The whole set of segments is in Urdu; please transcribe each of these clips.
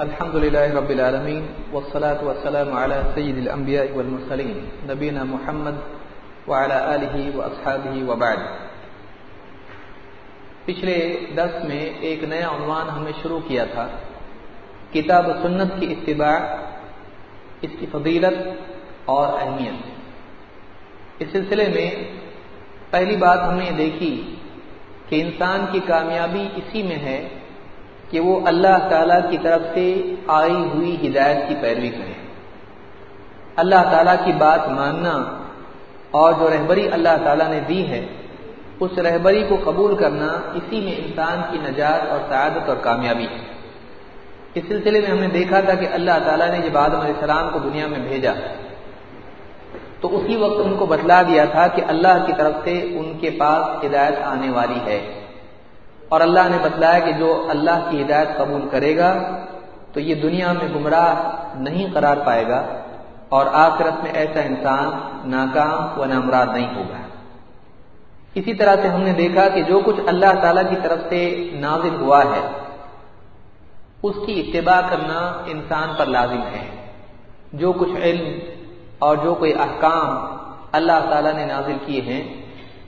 الحمد لله رب العالمين والصلاة والسلام على سيد الأنبياء والمرسلين نبينا محمد وعلى آله وأصحابه وبعد. پچھلے درس میں ایک نیا عنوان ہم نے شروع کیا تھا، کتاب و سنت کی اتباع، اس کی فضیلت اور اہمیت۔ اس سلسلے میں پہلی بات ہم نے دیکھی کہ انسان کی کامیابی اسی میں ہے کہ وہ اللہ تعالی کی طرف سے آئی ہوئی ہدایت کی پیروی کرے۔ اللہ تعالیٰ کی بات ماننا اور جو رہبری اللہ تعالیٰ نے دی ہے، اس رہبری کو قبول کرنا اسی میں انسان کی نجات اور سعادت اور کامیابی ہے۔ اس سلسلے میں ہم نے دیکھا تھا کہ اللہ تعالیٰ نے جب آدم علیہ السلام کو دنیا میں بھیجا، تو اسی وقت ان کو بتلا دیا تھا کہ اللہ کی طرف سے ان کے پاس ہدایت آنے والی ہے۔ اور اللہ نے بتلایا کہ جو اللہ کی ہدایت قبول کرے گا، تو یہ دنیا میں گمراہ نہیں قرار پائے گا اور آخرت میں ایسا انسان ناکام و نامراد نہیں ہوگا۔ اسی طرح سے ہم نے دیکھا کہ جو کچھ اللہ تعالی کی طرف سے نازل ہوا ہے، اس کی اتباع کرنا انسان پر لازم ہے۔ جو کچھ علم اور جو کوئی احکام اللہ تعالی نے نازل کیے ہیں،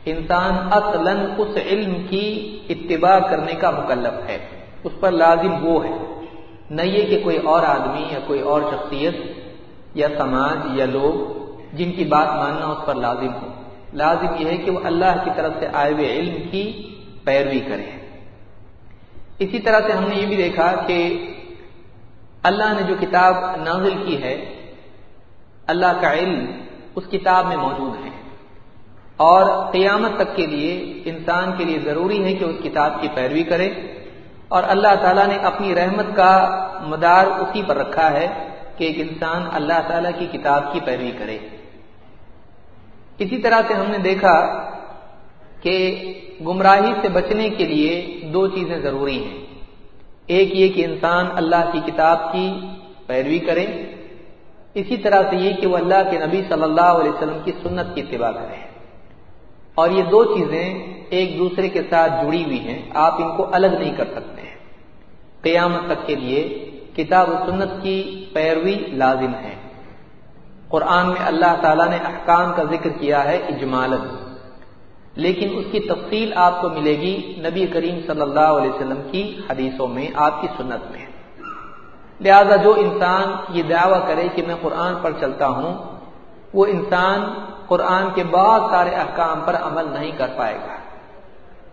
انسان اصلا اس علم کی اتباع کرنے کا مکلف ہے۔ اس پر لازم وہ ہے۔ نہ یہ کہ کوئی اور آدمی یا کوئی اور شخصیت یا سماج یا لوگ جن کی بات ماننا اس پر لازم ہو۔ لازم یہ ہے کہ وہ اللہ کی طرف سے آئے ہوئے علم کی پیروی کرے۔ اسی طرح سے ہم نے یہ بھی دیکھا کہ اللہ نے جو کتاب نازل کی ہے، اللہ کا علم اس کتاب میں موجود ہے۔ اور قیامت تک کے لیے انسان کے لیے ضروری ہے کہ اس کتاب کی پیروی کرے اور اللہ تعالیٰ نے اپنی رحمت کا مدار اسی پر رکھا ہے کہ ایک انسان اللہ تعالیٰ کی کتاب کی پیروی کرے۔ اسی طرح سے ہم نے دیکھا کہ گمراہی سے بچنے کے لیے دو چیزیں ضروری ہیں۔ ایک یہ کہ انسان اللہ کی کتاب کی پیروی کرے۔ اسی طرح سے یہ کہ وہ اللہ کے نبی صلی اللہ علیہ وسلم کی سنت کی اتباع کرے۔ اور یہ دو چیزیں ایک دوسرے کے ساتھ جڑی ہوئی ہیں، آپ ان کو الگ نہیں کر سکتے ہیں۔ قیامت تک کے لیے کتاب و سنت کی پیروی لازم ہے۔ قرآن میں اللہ تعالیٰ نے احکام کا ذکر کیا ہے اجمالت لیکن اس کی تفصیل آپ کو ملے گی نبی کریم صلی اللہ علیہ وسلم کی حدیثوں میں، آپ کی سنت میں۔ لہذا جو انسان یہ دعویٰ کرے کہ میں قرآن پر چلتا ہوں وہ انسان قرآن کے بہت سارے احکام پر عمل نہیں کر پائے گا۔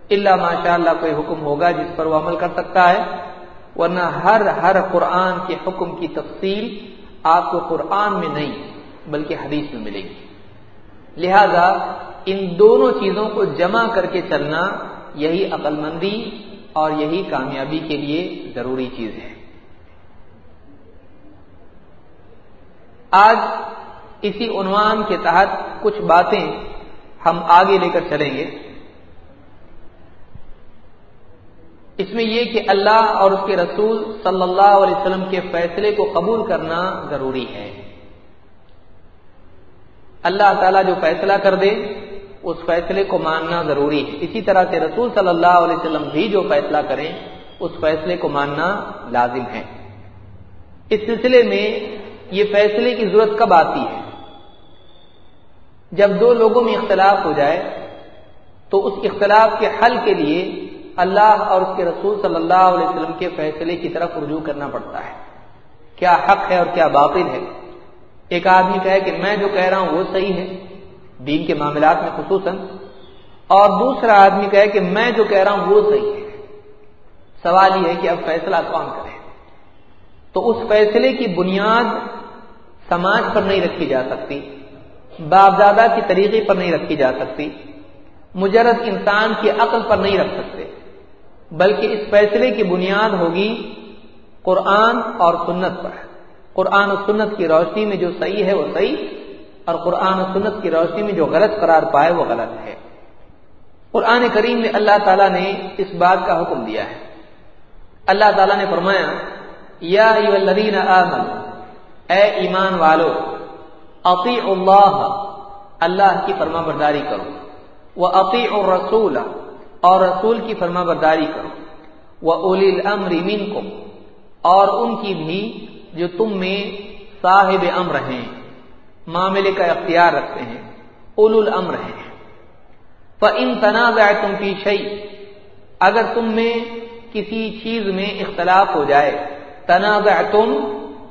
اللہ ماشاء اللہ کوئی حکم ہوگا جس پر وہ عمل کر سکتا ہے۔ ورنہ ہر ہر قرآن کے حکم کی تفصیل آپ کو قرآن میں نہیں، بلکہ حدیث میں ملے گی۔ لہذا ان دونوں چیزوں کو جمع کر کے چلنا یہی عقل مندی اور یہی کامیابی کے لیے ضروری چیز ہے۔ آج اسی عنوان کے تحت کچھ باتیں ہم آگے لے کر چلیں گے۔ اس میں یہ کہ اللہ اور اس کے رسول صلی اللہ علیہ وسلم کے فیصلے کو قبول کرنا ضروری ہے۔ اللہ تعالیٰ جو فیصلہ کر دے، اس فیصلے کو ماننا ضروری ہے۔ اسی طرح سے رسول صلی اللہ علیہ وسلم بھی جو فیصلہ کریں، اس فیصلے کو ماننا لازم ہے۔ اس سلسلے میں یہ فیصلے کی ضرورت کب آتی ہے؟ جب دو لوگوں میں اختلاف ہو جائے، تو اس اختلاف کے حل کے لیے اللہ اور اس کے رسول صلی اللہ علیہ وسلم کے فیصلے کی طرف رجوع کرنا پڑتا ہے۔ کیا حق ہے اور کیا باطل ہے؟ ایک آدمی کہے کہ میں جو کہہ رہا ہوں وہ صحیح ہے، دین کے معاملات میں خصوصاً۔ اور دوسرا آدمی کہے کہ میں جو کہہ رہا ہوں وہ صحیح ہے۔ سوال یہ ہے کہ اب فیصلہ کون کرے؟ تو اس فیصلے کی بنیاد سماج پر نہیں رکھی جا سکتی۔ باپ دادا کی طریقے پر نہیں رکھی جا سکتی، مجرد انسان کی عقل پر نہیں رکھ سکتے، بلکہ اس فیصلے کی بنیاد ہوگی قرآن اور سنت پر۔ قرآن و سنت کی روشنی میں جو صحیح ہے وہ صحیح، اور قرآن و سنت کی روشنی میں جو غلط قرار پائے وہ غلط ہے۔ قرآن کریم میں اللہ تعالیٰ نے اس بات کا حکم دیا ہے۔ اللہ تعالیٰ نے فرمایا، یا الذین آمن اے ایمان والو عقی اللہ اللہ کی فرما برداری کرو۔ وہ عقی اور رسول اور رسول کی فرما برداری کرو۔ وہ اول الامر منکم، اور ان کی بھی جو تم میں صاحب امر ہیں، معاملے کا اختیار رکھتے ہیں اول الامر ہیں۔ ان تنازع تم کی شعی اگر تم میں کسی چیز میں اختلاف ہو جائے تنازع تم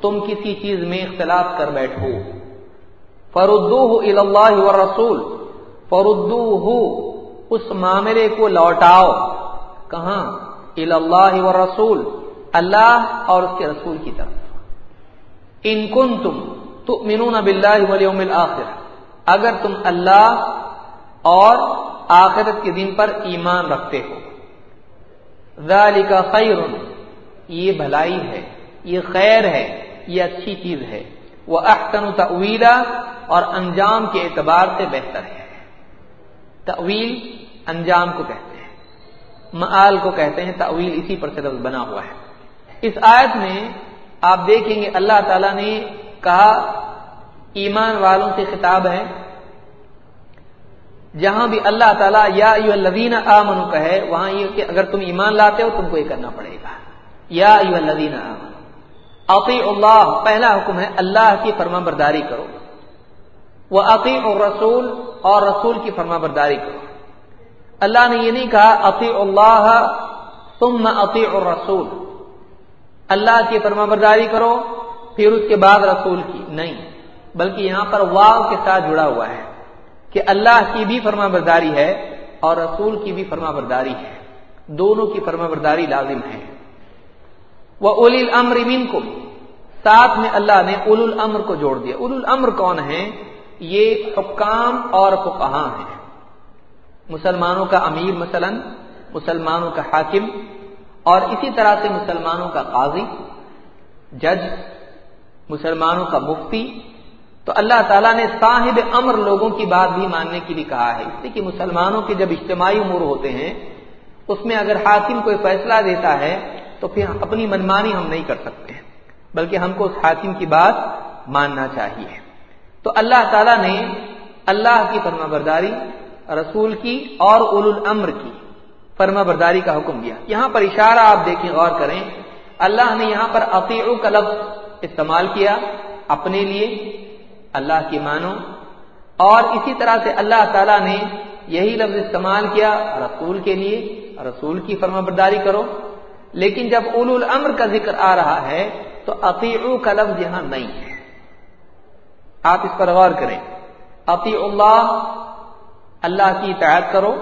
تم کسی چیز میں اختلاف کر بیٹھو۔ فردو اللہ و رسول فردو اس معاملے کو لوٹاؤ. کہاں؟ اللہ و رسول اللہ اور اس کے رسول کی طرف. ان کن تم تو منون اب اگر تم اللہ اور آخرت کے دن پر ایمان رکھتے ہو. ذالک خیر. یہ بھلائی ہے. یہ خیر ہے. یہ اچھی چیز ہے. وہ احسن تویلا اور انجام کے اعتبار سے بہتر ہے۔ تویل انجام کو کہتے ہیں۔ معال کو کہتے ہیں تویل اسی پر سے لفظ بنا ہوا ہے۔ اس آیت میں آپ دیکھیں گے اللہ تعالی نے کہا، ایمان والوں سے خطاب ہے۔ جہاں بھی اللہ تعالیٰ یا یو الدین آمن کہے، وہاں یہ کہ اگر تم ایمان لاتے ہو، تم کو یہ کرنا پڑے گا۔ یا یو الدین آمن عقی اللہ پہلا حکم ہے اللہ کی فرما برداری کرو۔ وہ عقی اور رسول اور رسول کی فرما برداری کرو۔ اللہ نے یہ نہیں کہا عقی اللہ تم عقی اور رسول اللہ کی فرما برداری کرو، پھر اس کے بعد رسول کی۔ نہیں، بلکہ یہاں پر واو کے ساتھ جڑا ہوا ہے کہ اللہ کی بھی فرما برداری ہے اور رسول کی بھی فرما برداری ہے۔ دونوں کی فرما برداری لازم ہے۔ وہ اول الامر کو ساتھ میں اللہ نے اول الامر کو جوڑ دیا۔ اول الامر کون ہے؟ یہ حکام اور فقہاں ہیں۔ مسلمانوں کا امیر مثلا، مسلمانوں کا حاکم، اور اسی طرح سے مسلمانوں کا قاضی، جج، مسلمانوں کا مفتی۔ تو اللہ تعالیٰ نے صاحب امر لوگوں کی بات بھی ماننے کے لیے کہا ہے۔ اس لیے کہ مسلمانوں کے جب اجتماعی امور ہوتے ہیں، اس میں اگر حاکم کوئی فیصلہ دیتا ہے تو پھر اپنی منمانی ہم نہیں کر سکتے بلکہ ہم کو اس حاکم کی بات ماننا چاہیے۔ تو اللہ تعالیٰ نے اللہ کی فرما برداری رسول کی اور اول الامر کی فرما برداری کا حکم دیا۔ یہاں پر اشارہ آپ دیکھیں، غور کریں۔ اللہ نے یہاں پر عقیع کا لفظ استعمال کیا، اپنے لیے، اللہ کی مانو۔ اور اسی طرح سے اللہ تعالی نے یہی لفظ استعمال کیا، رسول کے لیے، رسول کی فرما برداری کرو۔ لیکن جب اول الامر کا ذکر آ رہا ہے تو عقیع کا لفظ یہاں نہیں ہے۔ آپ اس پر غور کریں۔ عقی اللہ اللہ کی اطاعت کرو۔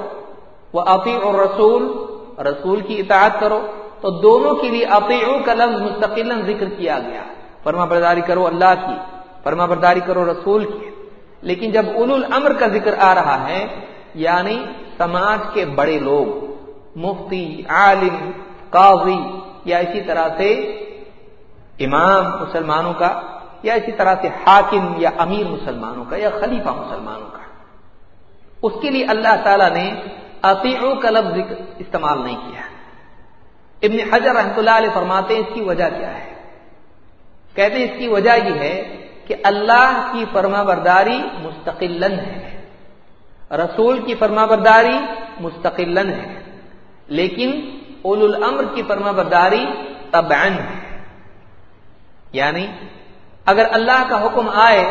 وہ عقی اور رسول رسول کی اطاعت کرو۔ تو دونوں کے لیے عقیع کا لفظ مستقل ذکر کیا گیا۔ فرما برداری کرو اللہ کی، فرما برداری کرو رسول کی۔ لیکن جب اول الامر کا ذکر آ رہا ہے یعنی سماج کے بڑے لوگ، مفتی، عالم قاضی یا اسی طرح سے امام مسلمانوں کا یا اسی طرح سے حاکم یا امیر مسلمانوں کا یا خلیفہ مسلمانوں کا۔ اس کے لیے اللہ تعالی نے عقیعوں کا لفظ استعمال نہیں کیا۔ ابن حجر رحمۃ اللہ علیہ فرماتے ہیں اس کی وجہ کیا ہے؟ کہتے ہیں اس کی وجہ یہ ہے کہ اللہ کی فرما برداری مستقل ہے۔ رسول کی فرما برداری مستقل ہے۔ لیکن اول الامر کی فرما برداری تبعن۔ یعنی اگر اللہ کا حکم آئے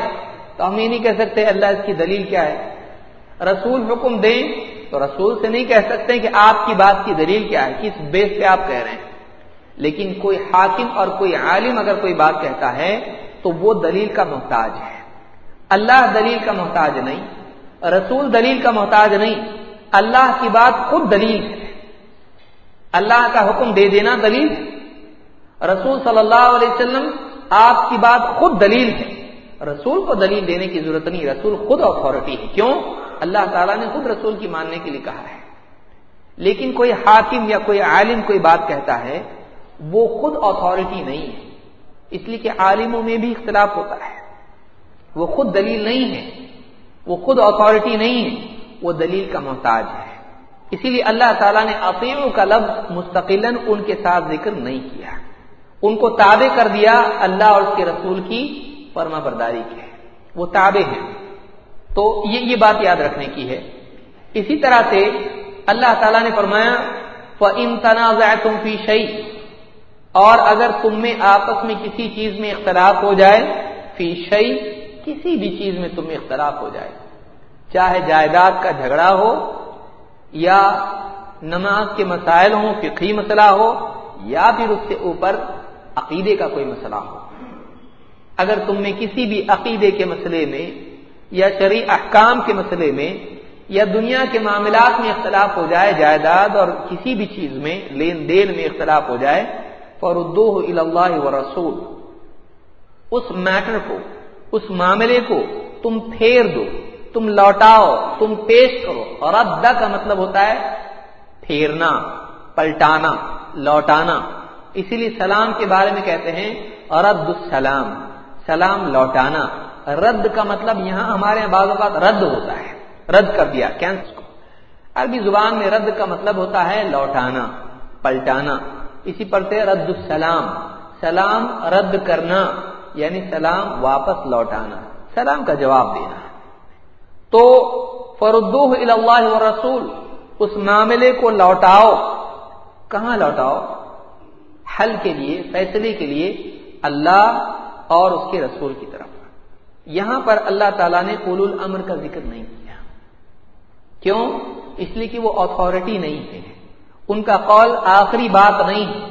تو ہم یہ نہیں کہہ سکتے اللہ اس کی دلیل کیا ہے۔ رسول حکم دیں تو رسول سے نہیں کہہ سکتے کہ آپ کی بات کی دلیل کیا ہے، کس بیس پہ آپ کہہ رہے ہیں۔ لیکن کوئی حاکم اور کوئی عالم اگر کوئی بات کہتا ہے تو وہ دلیل کا محتاج ہے۔ اللہ دلیل کا محتاج نہیں، رسول دلیل کا محتاج نہیں، اللہ کی بات خود دلیل ہے۔ اللہ کا حکم دے دینا دلیل رسول صلی اللہ علیہ وسلم آپ کی بات خود دلیل ہے۔ رسول کو دلیل دینے کی ضرورت نہیں، رسول خود اتارٹی ہے۔ کیوں؟ اللہ تعالیٰ نے خود رسول کی ماننے کے لیے کہا ہے۔ لیکن کوئی حاکم یا کوئی عالم کوئی بات کہتا ہے، وہ خود اتارٹی نہیں ہے۔ اس لیے کہ عالموں میں بھی اختلاف ہوتا ہے۔ وہ خود دلیل نہیں ہے۔ وہ خود اتارٹی نہیں ہے۔ وہ دلیل کا محتاج ہے۔ اسی لیے اللہ تعالیٰ نے عقیموں کا لفظ مستقل ان کے ساتھ ذکر نہیں کیا۔ ان کو تابع کر دیا اللہ اور اس کے رسول کی فرما برداری کے۔ وہ تابع ہیں۔ تو یہ یہ بات یاد رکھنے کی ہے۔ اسی طرح سے اللہ تعالیٰ نے فرمایا ان تنازع تم فی شعی اور اگر تم میں آپس میں کسی چیز میں اختلاف ہو جائے فی شعی کسی بھی چیز میں تم میں اختلاف ہو جائے۔ چاہے جائیداد کا جھگڑا ہو یا نماز کے مسائل ہوں، فقہی مسئلہ ہو، یا پھر اس سے اوپر عقیدے کا کوئی مسئلہ ہو۔ اگر تم میں کسی بھی عقیدے کے مسئلے میں یا شرع احکام کے مسئلے میں یا دنیا کے معاملات میں اختلاف ہو جائے، جائیداد اور کسی بھی چیز میں لین دین میں اختلاف ہو جائے فردو اللہ و رسول۔ اس میٹر کو، اس معاملے کو تم پھیر دو۔ تم لوٹاؤ، تم پیش کرو۔ اور ادا کا مطلب ہوتا ہے پھیرنا، پلٹانا، لوٹانا۔ اسی لیے سلام کے بارے میں کہتے ہیں رد السلام، سلام لوٹانا۔ رد کا مطلب یہاں ہمارے یہاں بعض اوقات رد ہوتا ہے۔ رد کر دیا کینسل کو عربی زبان میں رد کا مطلب ہوتا ہے لوٹانا، پلٹانا۔ اسی پر سے رد السلام۔ سلام رد کرنا یعنی سلام واپس لوٹانا۔ سلام کا جواب دینا۔ تو فردو اللہ و رسول اس معاملے کو لوٹاؤ۔ کہاں لوٹاؤ؟ حل کے لیے، فیصلے کے لیے اللہ اور اس کے رسول کی طرف۔ یہاں پر اللہ تعالیٰ نے اول الامر کا ذکر نہیں کیا۔ کیوں؟ اس لیے کہ وہ اتارٹی نہیں ہے۔ ان کا قول آخری بات نہیں ہے۔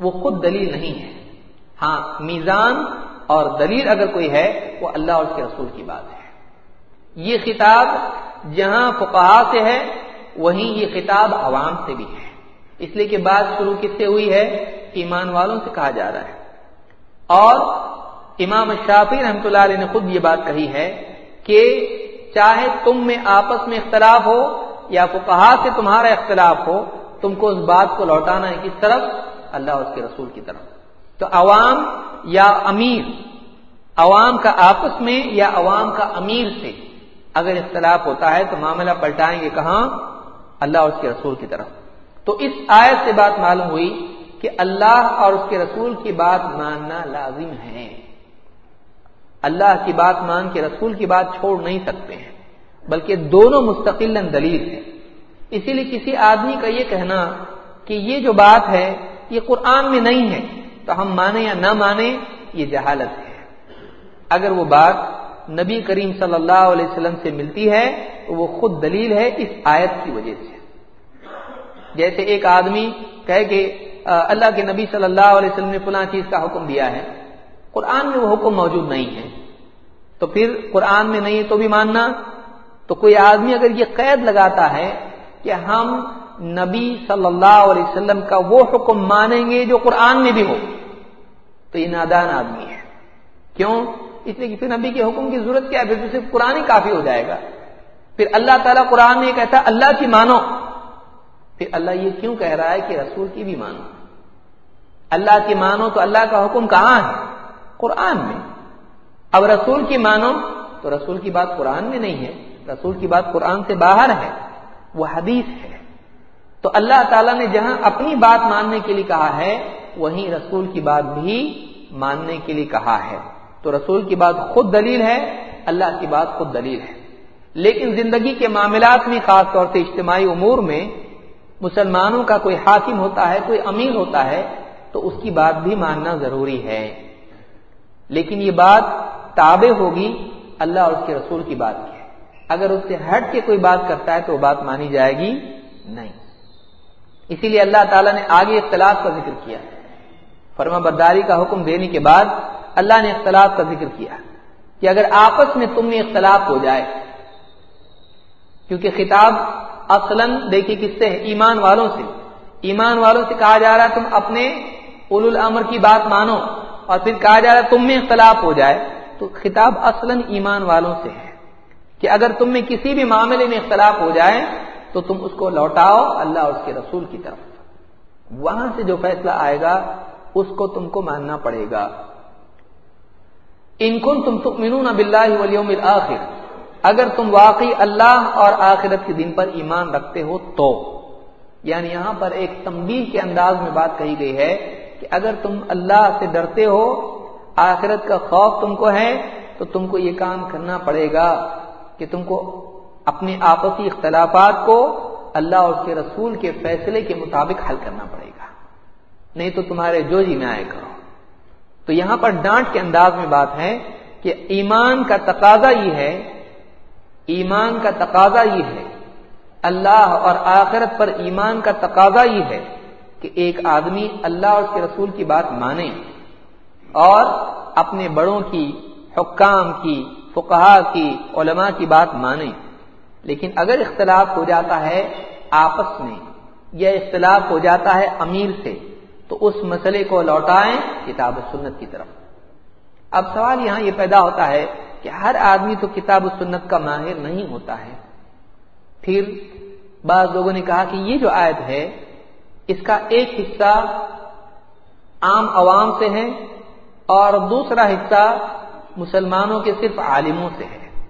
وہ خود دلیل نہیں ہے۔ ہاں میزان اور دلیل اگر کوئی ہے، وہ اللہ اور اس کے رسول کی بات ہے۔ یہ خطاب جہاں فقہ سے ہے، وہیں یہ خطاب عوام سے بھی ہے۔ اس لیے کہ بات شروع کس سے ہوئی ہے؟ ایمان والوں سے کہا جا رہا ہے۔ اور امام شافی رحمت اللہ علیہ نے خود یہ بات کہی ہے کہ چاہے تم میں آپس میں اختلاف ہو یا فقہا سے تمہارا اختلاف ہو، تم کو اس بات کو لوٹانا ہے کس طرف؟ اللہ اس کے رسول کی طرف۔ تو عوام یا امیر، عوام کا آپس میں یا عوام کا امیر سے؟ اگر اختلاف ہوتا ہے تو معاملہ پلٹائیں گے کہاں؟ اللہ اور اس کے رسول کی طرف۔ تو اس آیت سے بات معلوم ہوئی کہ اللہ اور اس کے رسول کی بات ماننا لازم ہے۔ اللہ کی بات مان کے رسول کی بات چھوڑ نہیں سکتے ہیں، بلکہ دونوں مستقل دلیل ہیں۔ اسی لیے کسی آدمی کا یہ کہنا کہ یہ جو بات ہے، یہ قرآن میں نہیں ہے، تو ہم مانیں یا نہ مانیں، یہ جہالت ہے۔ اگر وہ بات نبی کریم صلی اللہ علیہ وسلم سے ملتی ہے، تو وہ خود دلیل ہے اس آیت کی وجہ سے۔ جیسے ایک آدمی کہے کہ اللہ کے نبی صلی اللہ علیہ وسلم نے فلاں چیز کا حکم دیا ہے۔ قرآن میں وہ حکم موجود نہیں ہے۔ تو پھر قرآن میں نہیں ہے تو بھی ماننا۔ تو کوئی آدمی اگر یہ قید لگاتا ہے کہ ہم نبی صلی اللہ علیہ وسلم کا وہ حکم مانیں گے جو قرآن میں بھی ہو، تو یہ نادان آدمی ہے۔ کیوں؟ اس لیے کہ پھر نبی کے حکم کی ضرورت کیا ہے؟ پھر صرف قرآن ہی کافی ہو جائے گا۔ پھر اللہ تعالیٰ قرآن میں کہتا اللہ کی مانو۔ پھر اللہ یہ کیوں کہہ رہا ہے کہ رسول کی بھی مانو؟ اللہ کی مانو تو اللہ کا حکم کہاں ہے؟ قرآن میں۔ اب رسول کی مانو تو رسول کی بات قرآن میں نہیں ہے۔ رسول کی بات قرآن سے باہر ہے، وہ حدیث ہے۔ تو اللہ تعالیٰ نے جہاں اپنی بات ماننے کے لیے کہا ہے، وہیں رسول کی بات بھی ماننے کے لیے کہا ہے۔ تو رسول کی بات خود دلیل ہے، اللہ کی بات خود دلیل ہے۔ لیکن زندگی کے معاملات میں، خاص طور سے اجتماعی امور میں، مسلمانوں کا کوئی حاکم ہوتا ہے، کوئی امیر ہوتا ہے، تو اس کی بات بھی ماننا ضروری ہے۔ لیکن یہ بات تابع ہوگی اللہ اور اس کے رسول کی بات کی۔ اگر اس سے ہٹ کے کوئی بات کرتا ہے، تو وہ بات مانی جائے گی نہیں۔ اسی لیے اللہ تعالیٰ نے آگے اختلاف کا ذکر کیا۔ فرما برداری کا حکم دینے کے بعد اللہ نے اختلاف کا ذکر کیا کہ اگر آپس میں تم میں اختلاف ہو جائے، کیونکہ خطاب اصلاً دیکھیے کس سے ایمان والوں سے۔ ایمان والوں سے کہا جا رہا ہے، تم اپنے اول الامر کی بات مانو۔ اور پھر کہا جا رہا ہے، تم میں اختلاف ہو جائے۔ تو خطاب اصلاً ایمان والوں سے ہے کہ اگر تم میں کسی بھی معاملے میں اختلاف ہو جائے، تو تم اس کو لوٹاؤ اللہ اور اس کے رسول کی طرف۔ وہاں سے جو فیصلہ آئے گا، اس کو تم کو ماننا پڑے گا۔ انکن تم تؤمنون باللہ والیوم الاخر، اگر تم واقعی اللہ اور آخرت کے دن پر ایمان رکھتے ہو تو۔ یعنی یہاں پر ایک تمبیل کے انداز میں بات کہی گئی ہے کہ اگر تم اللہ سے ڈرتے ہو، آخرت کا خوف تم کو ہے، تو تم کو یہ کام کرنا پڑے گا کہ تم کو اپنے آپسی اختلافات کو اللہ اور اس کے رسول کے فیصلے کے مطابق حل کرنا پڑے گا۔ نہیں تو تمہارے جو جی میں آئے کرو تو یہاں پر ڈانٹ کے انداز میں بات ہے کہ ایمان کا تقاضا یہ ہے، ایمان کا تقاضا یہ ہے، اللہ اور آخرت پر ایمان کا تقاضا یہ ہے کہ ایک آدمی اللہ اور اس کے رسول کی بات مانے اور اپنے بڑوں کی، حکام کی، فقہا کی، علماء کی بات مانے۔ لیکن اگر اختلاف ہو جاتا ہے آپس میں یا اختلاف ہو جاتا ہے امیر سے تو اس مسئلے کو لوٹائیں کتاب و سنت کی طرف۔ اب سوال یہاں یہ پیدا ہوتا ہے کہ ہر آدمی تو کتاب و سنت کا ماہر نہیں ہوتا ہے۔ پھر بعض لوگوں نے کہا کہ یہ جو آیت ہے، اس کا ایک حصہ عام عوام سے ہے اور دوسرا حصہ مسلمانوں کے صرف عالموں سے ہے۔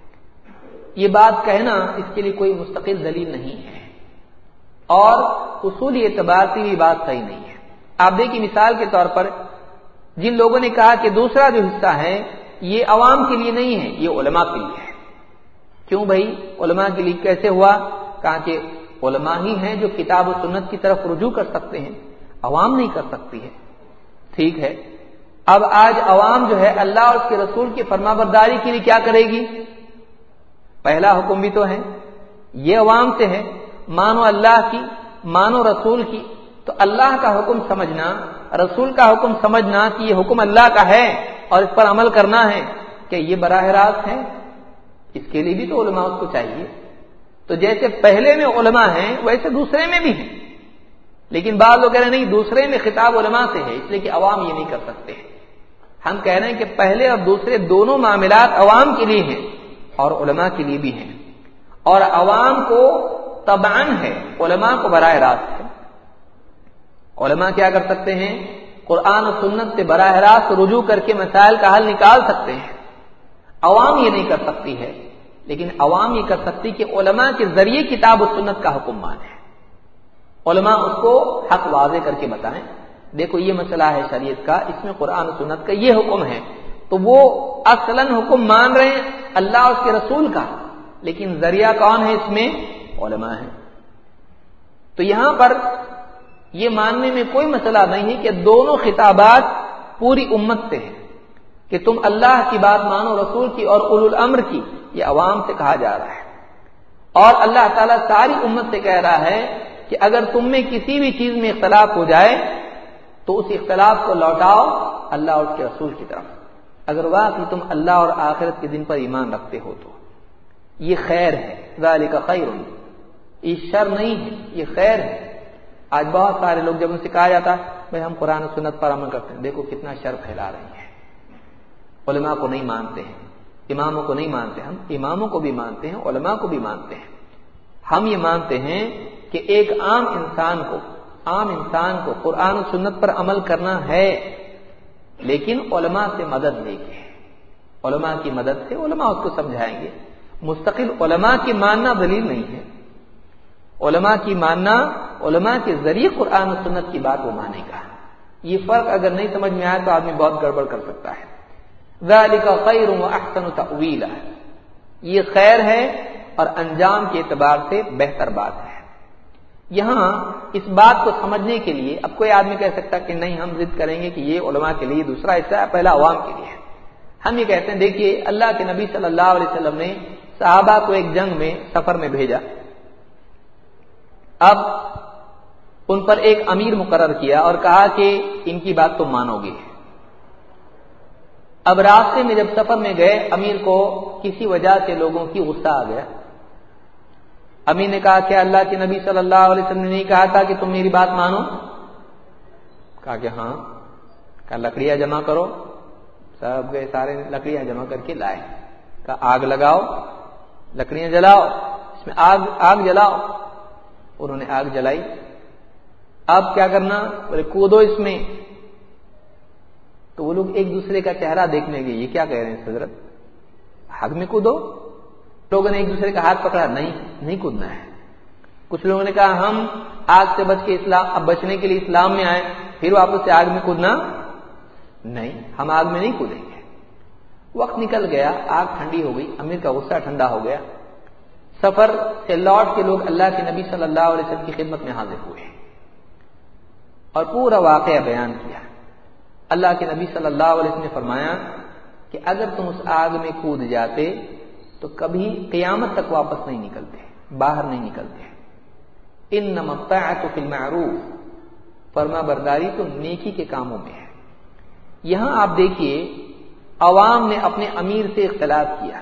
یہ بات کہنا اس کے لیے کوئی مستقل دلیل نہیں ہے اور اصولی اعتبار سے بھی بات صحیح نہیں ہے۔ آپ دیکھیے مثال کے طور پر جن لوگوں نے کہا کہ دوسرا جو حصہ ہے، یہ عوام کے لیے نہیں ہے، یہ علماء کے لیے ہے۔ کیوں بھائی؟ علماء کے لیے کیسے ہوا؟ کہا کہ علماء ہی ہیں جو کتاب و سنت کی طرف رجوع کر سکتے ہیں، عوام نہیں کر سکتی ہے۔ ٹھیک ہے۔ اب آج عوام جو ہے، اللہ اور اس کے رسول کی فرما برداری کے لیے کیا کرے گی؟ پہلا حکم بھی تو ہے۔ یہ عوام سے ہے، مانو اللہ کی، مانو رسول کی۔ تو اللہ کا حکم سمجھنا، رسول کا حکم سمجھنا کہ یہ حکم اللہ کا ہے اور اس پر عمل کرنا ہے کہ یہ براہ راست ہے اس کے لیے بھی تو علماء اس کو چاہیے۔ تو جیسے پہلے میں علماء ہیں، ویسے دوسرے میں بھی ہیں۔ لیکن بعض لوگ کہہ رہے ہیں، نہیں، دوسرے میں خطاب علماء سے ہے، اس لیے کہ عوام یہ نہیں کر سکتے ہم کہہ رہے ہیں کہ پہلے اور دوسرے دونوں معاملات عوام کے لیے ہیں اور علماء کے لیے بھی ہیں۔ اور عوام کو تبان ہے، علماء کو براہ راست۔ ہے علماء کیا کر سکتے ہیں؟ قرآن و سنت سے براہ راست رجوع کر کے مسائل کا حل نکال سکتے ہیں۔ عوام یہ نہیں کر سکتی ہے، لیکن عوام یہ کر سکتی کہ علماء کے ذریعے کتاب و سنت کا حکم مانے۔ علماء اس کو حق واضح کر کے بتائیں۔ دیکھو، یہ مسئلہ ہے شریعت کا، اس میں قرآن و سنت کا یہ حکم ہے۔ تو وہ اصلا حکم مان رہے ہیں اللہ اس کے رسول کا۔ لیکن ذریعہ کون ہے اس میں؟ علماء ہے تو یہاں پر یہ ماننے میں کوئی مسئلہ نہیں ہے کہ دونوں خطابات پوری امت سے ہیں، کہ تم اللہ کی بات مانو، رسول کی اور اول الامر کی، یہ عوام سے کہا جا رہا ہے۔ اور اللہ تعالیٰ ساری امت سے کہہ رہا ہے کہ اگر تم میں کسی بھی چیز میں اختلاف ہو جائے، تو اس اختلاف کو لوٹاؤ اللہ اور اس کے رسول کی طرف۔ اگر واقعی تم اللہ اور آخرت کے دن پر ایمان رکھتے ہو تو۔ یہ خیر ہے، ذالک خیر۔ یہ شر نہیں ہے، یہ خیر ہے۔ آج بہت سارے لوگ جب ان سے کہا جاتا ہے، بھائی ہم قرآن و سنت پر عمل کرتے ہیں۔ دیکھو کتنا شر پھیلا رہی ہیں۔ علماء کو نہیں مانتے ہیں۔ اماموں کو نہیں مانتے ہم۔ اماموں کو بھی مانتے ہیں، علماء کو بھی مانتے ہیں۔ ہم یہ مانتے ہیں کہ ایک عام انسان کو، عام انسان کو قرآن و سنت پر عمل کرنا ہے، لیکن علماء سے مدد لے کے علماء کی مدد سے علماء اس کو سمجھائیں گے۔ مستقل علماء کی ماننا دلیل نہیں ہے۔ علماء کی ماننا علماء کے ذریعے قرآن و سنت کی بات وہ مانے گا۔ یہ فرق اگر نہیں سمجھ میں آئے تو آدمی بہت گڑبڑ کر سکتا ہے۔ خیر و احسن تعویلا یہ خیر ہے اور انجام کے اعتبار سے بہتر بات ہے۔ یہاں اس بات کو سمجھنے کے لیے اب کوئی آدمی کہہ سکتا کہ نہیں، ہم ضد کریں گے کہ یہ علماء کے لیے دوسرا حصہ ہے، پہلا عوام کے لیے۔ ہم یہ کہتے ہیں، دیکھیے، اللہ کے نبی صلی اللہ علیہ وسلم نے صحابہ کو ایک جنگ میں سفر میں بھیجا۔ اب ان پر ایک امیر مقرر کیا اور کہا کہ ان کی بات تم مانو گے۔ اب راستے میں جب سفر میں گئے، امیر کو کسی وجہ سے لوگوں کی غصہ آ گیا۔ امیر نے کہا کہ اللہ کے نبی صلی اللہ علیہ وسلم نے نہیں کہا تھا کہ تم میری بات مانو۔ کہا کہ ہاں۔ کہا لکڑیاں جمع کرو۔ سب گئے سارے لکڑیاں جمع کر کے لائے۔ کہا آگ لگاؤ، لکڑیاں جلاؤ، اس میں آگ آگ جلاؤ۔ انہوں نے آگ جلائی۔ اب کیا کرنا؟ بولے، کودو اس میں۔ تو وہ لوگ ایک دوسرے کا چہرہ دیکھنے گئے۔ یہ کیا کہہ رہے ہیں حضرت؟ آگ میں کودو؟ لوگوں نے ایک دوسرے کا ہاتھ پکڑا۔ نہیں نہیں کودنا ہے۔ کچھ لوگوں نے کہا، ہم آگ سے بچ کے اسلام، اب بچنے کے لیے اسلام میں آئے، پھر واپس سے آگ میں کودنا؟ نہیں، ہم آگ میں نہیں کودیں گے۔ وقت نکل گیا، آگ ٹھنڈی ہو گئی، امیر کا غصہ ٹھنڈا ہو گیا۔ سفر سے لوٹ کے لوگ اللہ کے نبی صلی اللہ علیہ وسلم کی خدمت میں حاضر ہوئے اور پورا واقعہ بیان کیا۔ اللہ کے نبی صلی اللہ علیہ وسلم نے فرمایا کہ اگر تم اس آگ میں کود جاتے تو کبھی قیامت تک واپس نہیں نکلتے، باہر نہیں نکلتے۔ ان نمتا تو فلم فرما برداری تو نیکی کے کاموں میں ہے۔ یہاں آپ دیکھیے، عوام نے اپنے امیر سے اختلاف کیا۔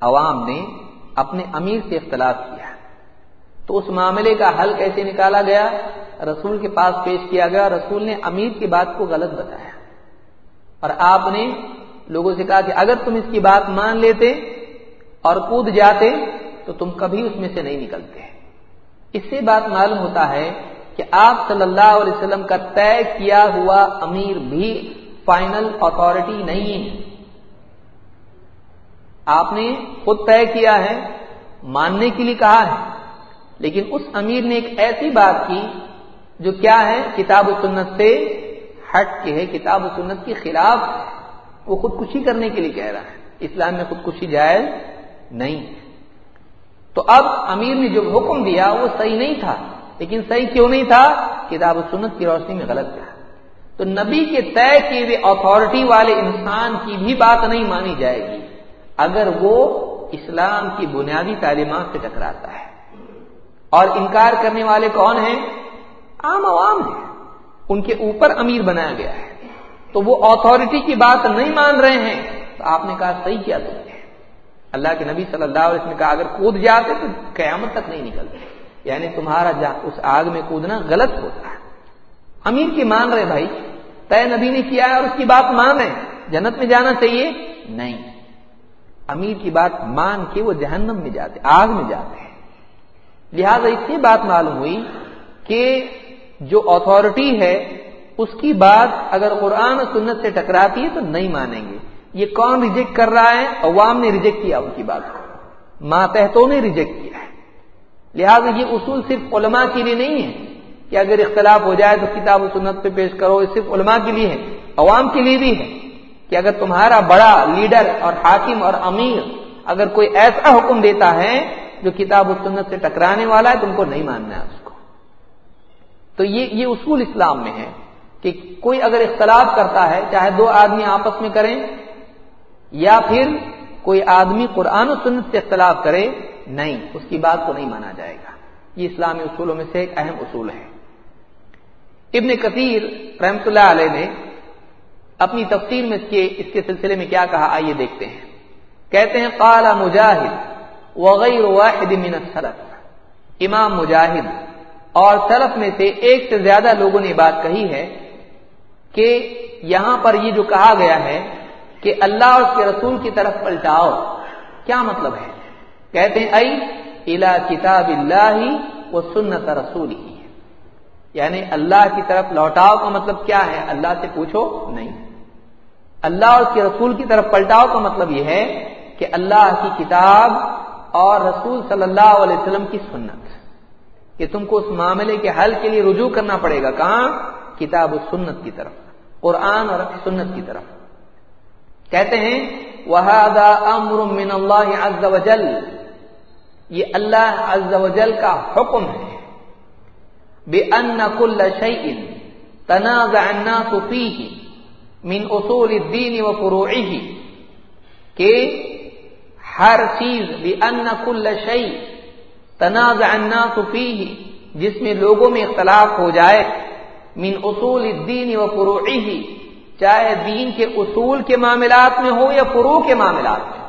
عوام نے اپنے امیر سے اختلاف کیا۔ تو اس معاملے کا حل کیسے نکالا گیا؟ رسول کے پاس پیش کیا گیا۔ رسول نے امیر کی بات کو غلط بتایا۔ اور آپ نے لوگوں سے کہا کہ اگر تم اس کی بات مان لیتے اور کود جاتے تو تم کبھی اس میں سے نہیں نکلتے۔ اس سے بات معلوم ہوتا ہے کہ آپ صلی اللہ علیہ وسلم کا طے کیا ہوا امیر بھی فائنل اتارٹی نہیں ہے۔ آپ نے خود طے کیا ہے، ماننے کے لیے کہا ہے۔ لیکن اس امیر نے ایک ایسی بات کی جو کیا ہے، کتاب و سنت سے ہٹ کے ہے۔ کتاب و سنت کے خلاف وہ خودکشی کرنے کے لیے کہہ رہا ہے۔ اسلام میں خودکشی جائز نہیں۔ تو اب امیر نے جو حکم دیا وہ صحیح نہیں تھا۔ لیکن صحیح کیوں نہیں تھا؟ کتاب و سنت کی روشنی میں غلط تھا تو نبی کے طے کیے ہوئے اتارٹی والے انسان کی بھی بات نہیں مانی جائے گی۔ اگر وہ اسلام کی بنیادی تعلیمات سے ٹکراتا ہے۔ اور انکار کرنے والے کون ہیں؟ عام عوام ہیں۔ ان کے اوپر امیر بنایا گیا ہے۔ تو وہ اتارٹی کی بات نہیں مان رہے ہیں۔ تو آپ نے کہا صحیح کیا تم نے۔ اللہ کے نبی صلی اللہ علیہ وسلم نے کہا، اگر کود جاتے تو قیامت تک نہیں نکلتے۔ یعنی تمہارا اس آگ میں کودنا غلط ہوتا ہے۔ امیر کی مان رہے بھائی، طے نبی نے کیا ہے اور اس کی بات مان رہے جنت میں جانا چاہیے؟ نہیں۔ امیر کی بات مان کے وہ جہنم میں جاتے، آگ میں جاتے ہیں۔ لہذا اس سے بات معلوم ہوئی کہ جو اتارٹی ہے، اس کی بات اگر قرآن و سنت سے ٹکراتی ہے تو نہیں مانیں گے۔ یہ کون ریجیکٹ کر رہا ہے؟ عوام نے ریجیکٹ کیا ان کی بات۔ کو ماتحتوں نے ریجیکٹ کیا۔ ہے لہذا یہ اصول صرف علماء کے لیے نہیں ہے کہ اگر اختلاف ہو جائے تو کتاب و سنت پہ پیش کرو، یہ صرف علماء کے لیے ہے، عوام کے لیے بھی ہے۔ کہ اگر تمہارا بڑا لیڈر اور حاکم اور امیر اگر کوئی ایسا حکم دیتا ہے جو کتاب و سنت سے ٹکرانے والا ہے، تم کو نہیں ماننا ہے اس کو۔ تو یہ یہ اصول اسلام میں ہے کہ کوئی اگر اختلاف کرتا ہے، چاہے دو آدمی آپس میں کریں یا پھر کوئی آدمی قرآن و سنت سے اختلاف کرے، نہیں، اس کی بات کو نہیں مانا جائے گا۔ یہ اسلامی اصولوں میں سے ایک اہم اصول ہے۔ ابن کثیر رحمت اللہ علیہ نے اپنی تفصیل میں اس کے اس کے سلسلے میں کیا کہا؟ آئیے دیکھتے ہیں۔ کہتے ہیں، قال مجاہد وغیر واحد من السلف۔ امام مجاہد۔ اور سلف میں سے ایک سے زیادہ لوگوں نے بات کہی ہے کہ یہاں پر یہ جو کہا گیا ہے کہ اللہ اور اس کے رسول کی طرف پلٹاؤ، کیا مطلب ہے؟ کہتے ہیں ائی الا کتاب اللہ و سنت رسول ہی یعنی اللہ کی طرف لوٹاؤ کا مطلب کیا ہے؟ اللہ سے پوچھو، نہیں۔ اللہ اور اس کے رسول کی طرف پلٹاؤ کا مطلب یہ ہے کہ اللہ کی کتاب اور رسول صلی اللہ علیہ وسلم کی سنت کہ تم کو اس معاملے کے حل کے لیے رجوع کرنا پڑے گا کہاں؟ کتاب و سنت کی طرف، قرآن اور سنت کی طرف۔ کہتے ہیں امر من اللہ عز و جل یہ اللہ عز و جل کا حکم ہے۔ بے ان کل شعیع تنازع الناس فيه۔ من اصول الدین و فروعه، کہ ہر چیز بے کل شعیع تنازع الناس فيه جس میں لوگوں میں اختلاف ہو جائے، من اصول الدین و فروعه، چاہے دین کے اصول کے معاملات میں ہو یا فرو کے معاملات میں،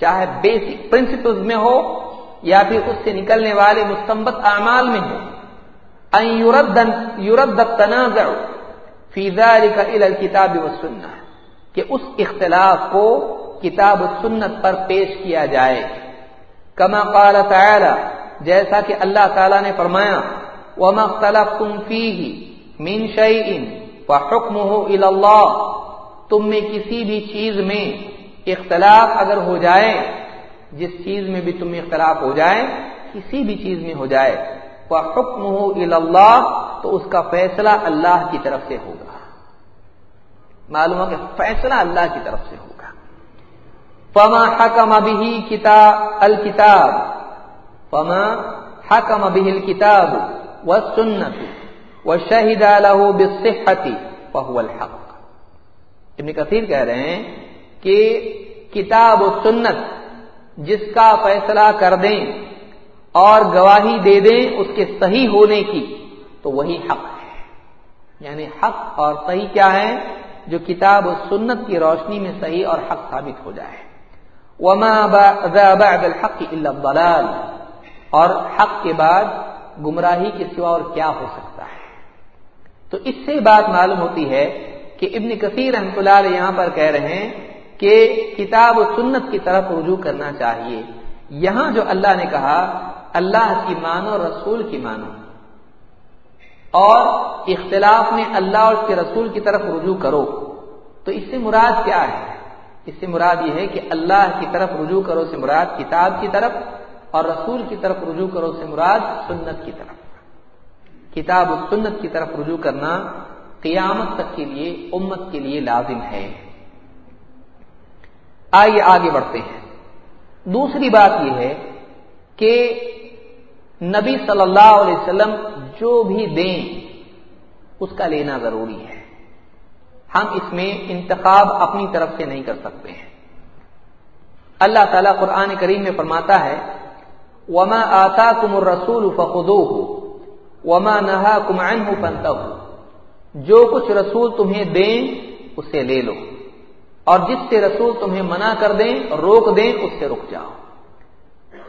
چاہے بیسک پرنسپلز میں ہو یا پھر اس سے نکلنے والے مستمت اعمال میں ہو۔ یورد تنازع فی ذلك الى والسنہ کہ اس اختلاف کو کتاب و سنت پر پیش کیا جائے۔ کما قال تعالی، جیسا کہ اللہ تعالی نے فرمایا، وما اختلفتم فيه من شيء وحكمه الى الله تم میں کسی بھی چیز میں اختلاف اگر ہو جائے، جس چیز میں بھی تم اختلاف ہو جائے، کسی بھی چیز میں ہو جائے وحكمه الى الله تو اس کا فیصلہ اللہ کی طرف سے ہوگا۔ معلوم ہے کہ فیصلہ اللہ کی طرف سے ہوگا۔ فما حکم به کتاب الکتاب فما حکم به الکتاب والسنت وہ شہید بصحتی فهو الحق۔ ابن کثیر کہہ رہے ہیں کہ کتاب و سنت جس کا فیصلہ کر دیں اور گواہی دے دیں اس کے صحیح ہونے کی تو وہی حق ہے۔ یعنی حق اور صحیح کیا ہے؟ جو کتاب و سنت کی روشنی میں صحیح اور حق ثابت ہو جائے۔ وما بعد الحق الا الضلال۔ اور حق کے بعد گمراہی کے سوا اور کیا ہو سکتا ہے۔ تو اس سے بات معلوم ہوتی ہے کہ ابن کثیر رحمۃ اللہ علیہ یہاں پر کہہ رہے ہیں کہ کتاب و سنت کی طرف رجوع کرنا چاہیے۔ یہاں جو اللہ نے کہا، اللہ کی مانو رسول کی مانو۔ اور اختلاف میں اللہ اور اس کے رسول کی طرف رجوع کرو۔ تو اس سے مراد کیا ہے؟ اس سے مراد یہ ہے کہ اللہ کی طرف رجوع کرو سے مراد کتاب کی طرف اور رسول کی طرف رجوع کرو سے مراد سنت کی طرف۔ کتاب و سنت کی طرف رجوع کرنا قیامت تک کے لیے، امت کے لیے لازم ہے۔ آئیے آگے بڑھتے ہیں۔ دوسری بات یہ ہے کہ نبی صلی اللہ علیہ وسلم جو بھی دیں، اس کا لینا ضروری ہے۔ ہم اس میں انتخاب اپنی طرف سے نہیں کر سکتے ہیں۔ اللہ تعالیٰ قرآن کریم میں فرماتا ہے، وما آتا کم رسول فخو وما نہا کمائن ہو جو کچھ رسول تمہیں دیں، اسے لے لو۔ اور جس سے رسول تمہیں منع کر دیں، روک دیں، اس سے رک جاؤ۔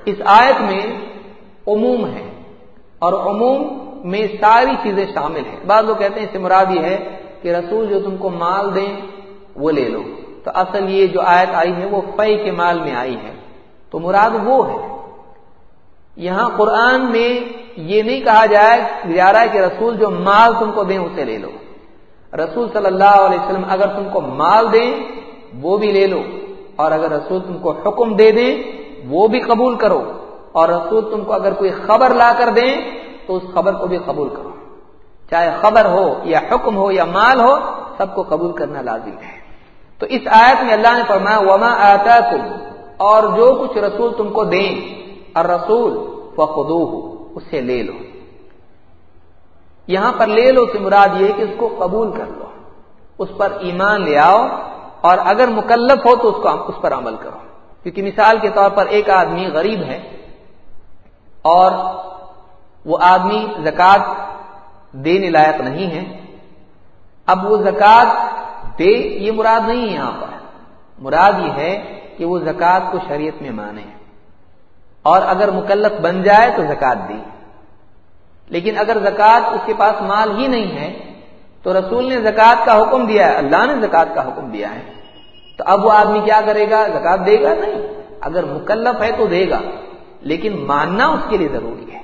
اس آیت میں عموم ہے اور عموم میں ساری چیزیں شامل ہیں۔ بعض لوگ کہتے ہیں اس سے مراد یہ ہے کہ رسول جو تم کو مال دیں، وہ لے لو۔ تو اصل یہ جو آیت آئی ہے، وہ فی کے مال میں آئی ہے۔ تو مراد وہ ہے۔ یہاں قرآن میں یہ نہیں کہا جائے، جا رہا ہے کہ رسول جو مال تم کو دیں، اسے لے لو۔ رسول صلی اللہ علیہ وسلم اگر تم کو مال دیں، وہ بھی لے لو۔ اور اگر رسول تم کو حکم دے دیں، وہ بھی قبول کرو۔ اور رسول تم کو اگر کوئی خبر لا کر دیں تو اس خبر کو بھی قبول کرو۔ چاہے خبر ہو یا حکم ہو یا مال ہو، سب کو قبول کرنا لازم ہے۔ تو اس آیت میں اللہ نے فرمایا، وما آتا اور جو کچھ رسول تم کو دیں اور رسول فخدو اسے لے لو۔ یہاں پر لے لو سے مراد یہ کہ اس کو قبول کر لو۔ اس پر ایمان لے آؤ اور اگر مکلف ہو تو اس کو اس پر عمل کرو۔ کیونکہ مثال کے طور پر ایک آدمی غریب ہے اور وہ آدمی زکوٰۃ دینے لائق نہیں ہے۔ اب وہ زکوٰۃ دے، یہ مراد نہیں ہے یہاں پر۔ مراد یہ ہے کہ وہ زکوٰۃ کو شریعت میں مانے۔ اور اگر مکلف بن جائے تو زکوٰۃ دی لیکن اگر زکوٰۃ اس کے پاس مال ہی نہیں ہے، تو رسول نے زکوٰۃ کا حکم دیا ہے، اللہ نے زکوٰۃ کا حکم دیا ہے۔ تو اب وہ آدمی کیا کرے گا؟ زکات دے گا؟ نہیں۔ اگر مکلف ہے تو دے گا، لیکن ماننا اس کے لیے ضروری ہے۔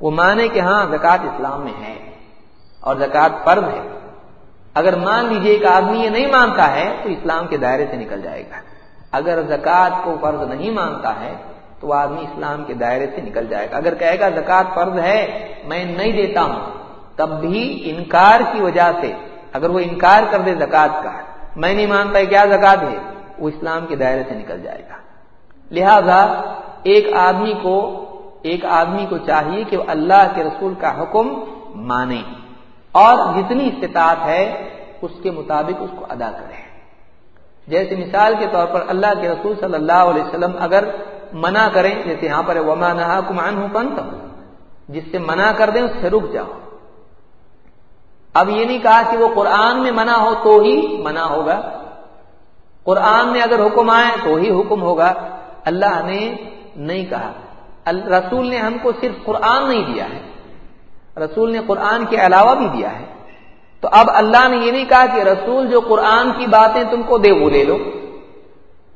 وہ مانے کہ ہاں زکات اسلام میں ہے اور زکات فرض ہے۔ اگر مان لیجیے ایک آدمی یہ نہیں مانتا ہے، تو اسلام کے دائرے سے نکل جائے گا۔ اگر زکات کو فرض نہیں مانتا ہے، تو وہ آدمی اسلام کے دائرے سے نکل جائے گا۔ اگر کہے گا زکات فرض ہے، میں نہیں دیتا ہوں، تب بھی انکار کی وجہ سے اگر وہ انکار کر دے زکات کا، میں نہیں مانتا کیا زکات ہے، وہ اسلام کے دائرے سے نکل جائے گا۔ لہذا ایک آدمی کو ایک آدمی کو چاہیے کہ وہ اللہ کے رسول کا حکم مانے اور جتنی استطاعت ہے، اس کے مطابق اس کو ادا کرے۔ جیسے مثال کے طور پر اللہ کے رسول صلی اللہ علیہ وسلم اگر منع کریں، جیسے یہاں پر وما نہا کمان ہوں پنت جس سے منع کر دیں، اس سے رک جاؤ۔ اب یہ نہیں کہا کہ وہ قرآن میں منع ہو تو ہی منع ہوگا۔ قرآن میں اگر حکم آئے تو ہی حکم ہوگا۔ اللہ نے نہیں کہا۔ رسول نے ہم کو صرف قرآن نہیں دیا ہے۔ رسول نے قرآن کے علاوہ بھی دیا ہے۔ تو اب اللہ نے یہ نہیں کہا کہ رسول جو قرآن کی باتیں تم کو دے وہ لے لو۔